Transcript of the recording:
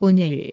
오늘